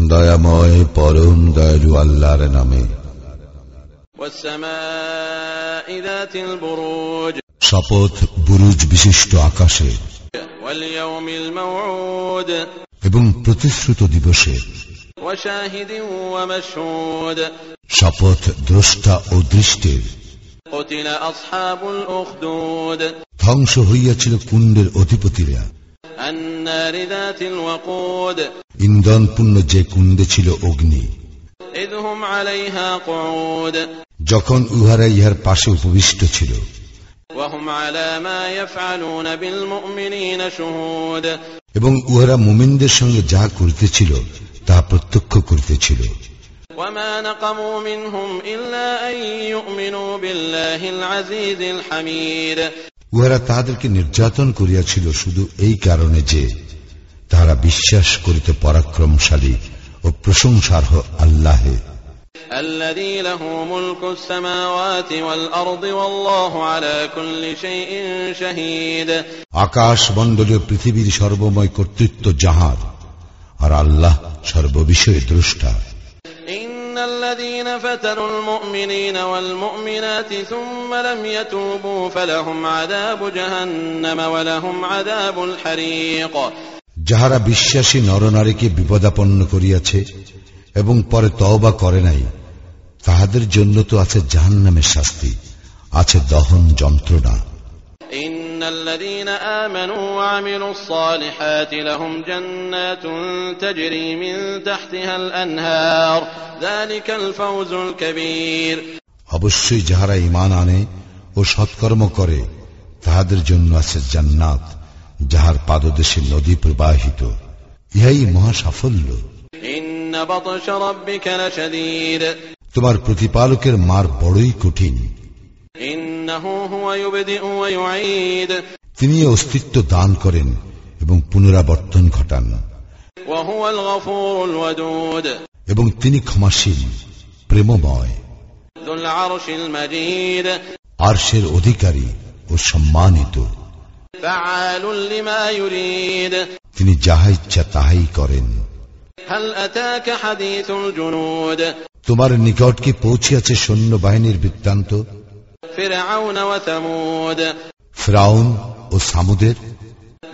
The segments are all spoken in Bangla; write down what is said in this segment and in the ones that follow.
দয়াময় পরম দয়ালু আল্লাহর নামে। শপথ বুরুজ বিশিষ্ট আকাশে। এবং প্রতিশ্রুত দিবসে। শপথ দ্রষ্টা ও দৃষ্টির। ধ্বংস হইয়াছিল কুণ্ডের অধিপতিরা النار ذات الوقود ইন্ধনপূর্ণ যে কুণ্ডে ছিল অগ্নি إذ هم عليها قعود যখন উহারা ইহার পাশে উপবিষ্ট ছিল وهم على ما يفعلون بالمؤمنين شهود এবং উহারা মুমিনদের সঙ্গে যাহা করিতেছিল তাহা প্রত্যক্ষ করিতেছিল وما نقموا منهم إلا أن يؤمنوا بالله العزيز الحميد উহারা তাহাদেরকে নির্যাতন করিয়াছিল শুধু এই কারণে যে তাহারা বিশ্বাস করিতে পরাক্রমশালী ও প্রশংসার্হ আল্লাহে الذي له ملك السماوات والأرض والله على كل شيء شهيد আকাশ মণ্ডলীয় পৃথিবীর সর্বময় কর্তৃত্ব যাহার আর আল্লাহ সর্ববিষয়ে দ্রষ্টা إن الذين فتنوا المؤمنين والمؤمنات ثم لم يتوبوا فلهم عذاب جهنم ولهم عذاب الحريق যাহারা বিশ্বাসী নরনারীকে বিপদাপন্ন করিয়াছে এবং পরে তওবা করে নাই তাহাদের জন্য তো আছে জাহান্নামের শাস্তি আছে দহন যন্ত্রণা إن الذين آمنوا وعملوا الصالحات لهم جنات تجري من تحتها الأنهار ذلك الفوز الكبير অবশ্যই যাহারা ইমান আনে ও সৎকর্ম করে তাহাদের জন্য আছে জান্নাত যাহার পাদদেশে নদী প্রবাহিত ইহাই মহা সাফল্য إن بطش ربك لشديد তোমার প্রতিপালকের মার বড়ই কঠিন তিনি অস্তিত্ব দান করেন এবং পুনরাবর্তন ঘটান। এবং তিনি ক্ষমাসীন প্রেমময়। আর্শের অধিকারী ও সম্মানিত। তিনি যাহা ইচ্ছা তাহাই করেন। তোমার নিকট কি পৌঁছিয়াছে সৈন্যবাহিনীর বৃত্তান্ত? ফ্রাউন ও সামুদের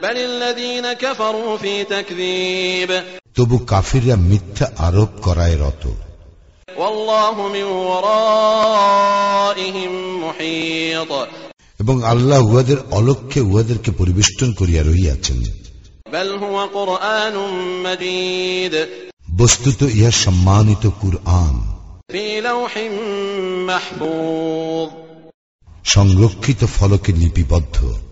بل الذين كفروا في تكذيب তবু কাফিররা মিথ্যা আরোপ করায় রত والله من ورائهم محيط এবং আল্লাহ উহাদের অলক্ষ্যে উহাদেরকে পরিবেষ্টন করিয়া রহিয়াছেন بل هو قرآن مجيد বস্তুত ইহা সম্মানিত কুরআন في لوح محفوظ সংরক্ষিত ফলকে লিপিবদ্ধ।